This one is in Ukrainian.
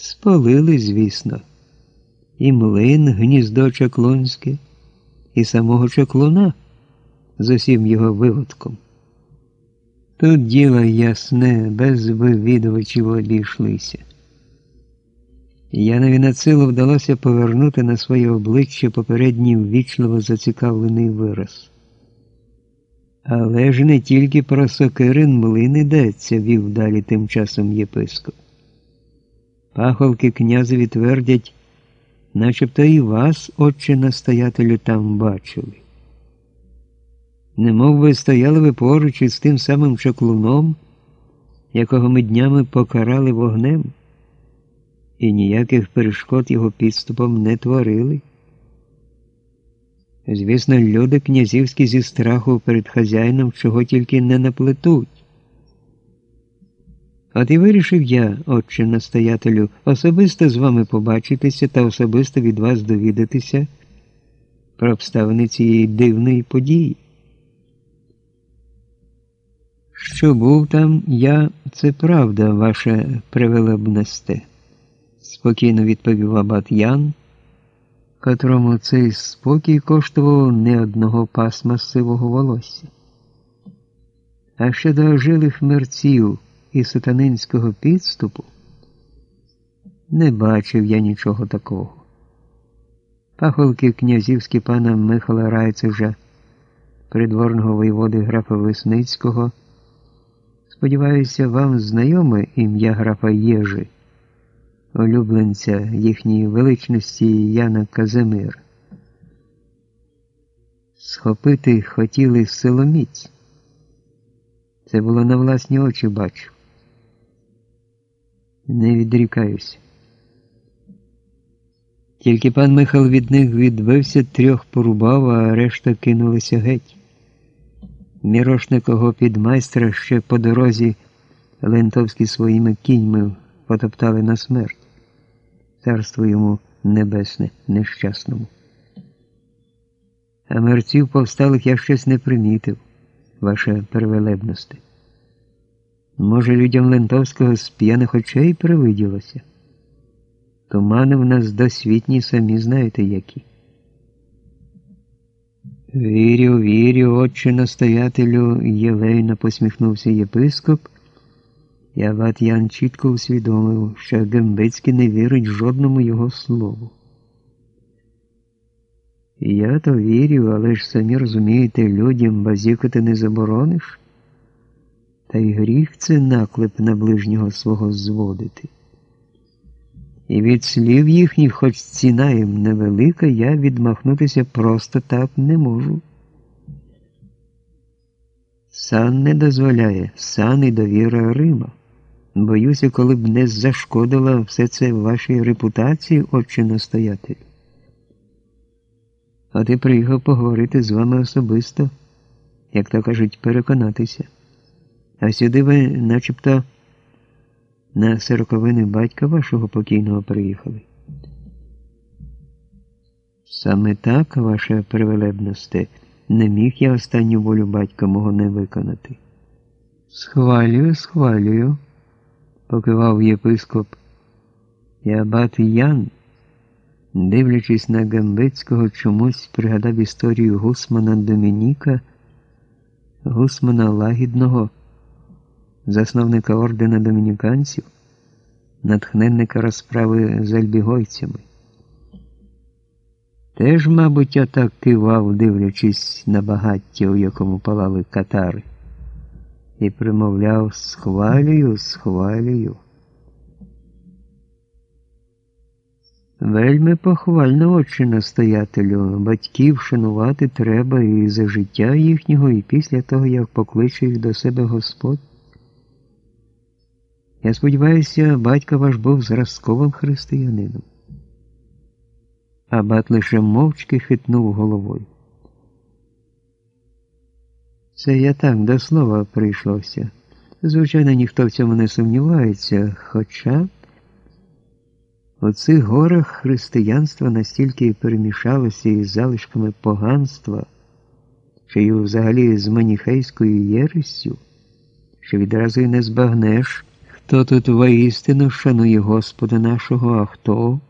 Спалили, звісно, і млин гніздо Чаклунське, і самого Чаклуна з усім його виводком. Тут діло ясне, без вивідувачів обійшлися. Янові на силу вдалося повернути на своє обличчя попередній ввічливо зацікавлений вираз. Але ж не тільки про сокирин млин йдеться, вів далі тим часом єпископ. Пахолки князеві твердять, начебто і вас, отче настоятелю, там бачили. Немов би стояли ви поруч із тим самим чаклуном, якого ми днями покарали вогнем, і ніяких перешкод його підступом не творили. Звісно, люди князівські зі страху перед хазяїном чого тільки не наплетуть. От і вирішив я, отче настоятелю, особисто з вами побачитися та особисто від вас довідатися про обставини цієї дивної події. Що був там я, це правда, ваше превелебносте, спокійно відповів абат Ян, котрому цей спокій коштував не одного пасма сивого волосся. А щодо ожилих мерців і сатанинського підступу, не бачив я нічого такого. Пахолки князівські пана Михала Райцежа, придворного воєводи графа Весницького, сподіваюся, вам знайоме ім'я графа Єжи, улюбленця їхньої величності Яна Казимир. Схопити хотіли силоміць. Це було на власні очі бачу. Не відрікаюся. Тільки пан Михал від них відбився, трьох порубав, а решта кинулися геть. Мірошникого підмайстра ще по дорозі лентовські своїми кіньми потоптали на смерть. Царство йому небесне, нещасному. А мерців повсталих я щось не примітив, ваша первелебності. Може, людям Лентовського з п'яних очей привиділося? Тумани в нас досвітні, самі знаєте які. Вірю, вірю, отче настоятелю, єлейно посміхнувся єпископ, і Абат Ян чітко усвідомив, що Гембецький не вірить жодному його слову. Я то вірю, але ж самі розумієте, людям базікати не заборониш. Та й гріх це наклеп на ближнього свого зводити. І від слів їхніх, хоч ціна їм невелика, я відмахнутися просто так не можу. Сан не дозволяє, сан і довіра Рима. Боюся, коли б не зашкодило все це вашій репутації, отче настоятель. От і приїхав поговорити з вами особисто, як то кажуть, переконатися. А сюди ви начебто на сороковини батька вашого покійного приїхали. Саме так, ваше привелебносте, не міг я останню волю батька мого не виконати. Схвалюю, схвалюю, покивав єпископ. І абат Ян, дивлячись на Гамбецького, чомусь пригадав історію Гусмана Домініка, Гусмана Лагідного засновника ордена домініканців, натхненника розправи з альбігойцями. Теж, мабуть, я так кивав, дивлячись на багаття, у якому палали катари, і примовляв схвалюю, схвалюю. Вельми похвально, отче настоятелю, батьків шанувати треба і за життя їхнього, і після того, як покличе їх до себе Господь. Я сподіваюся, батько ваш був зразковим християнином. Абат лише мовчки хитнув головою. Це я так до слова прийшовся. Звичайно, ніхто в цьому не сумнівається, хоча у цих горах християнство настільки перемішалося із залишками поганства, чи й взагалі з маніхейською єрестю, що відразу й не збагнеш Хто тут воістину шанує Господа нашого, а хто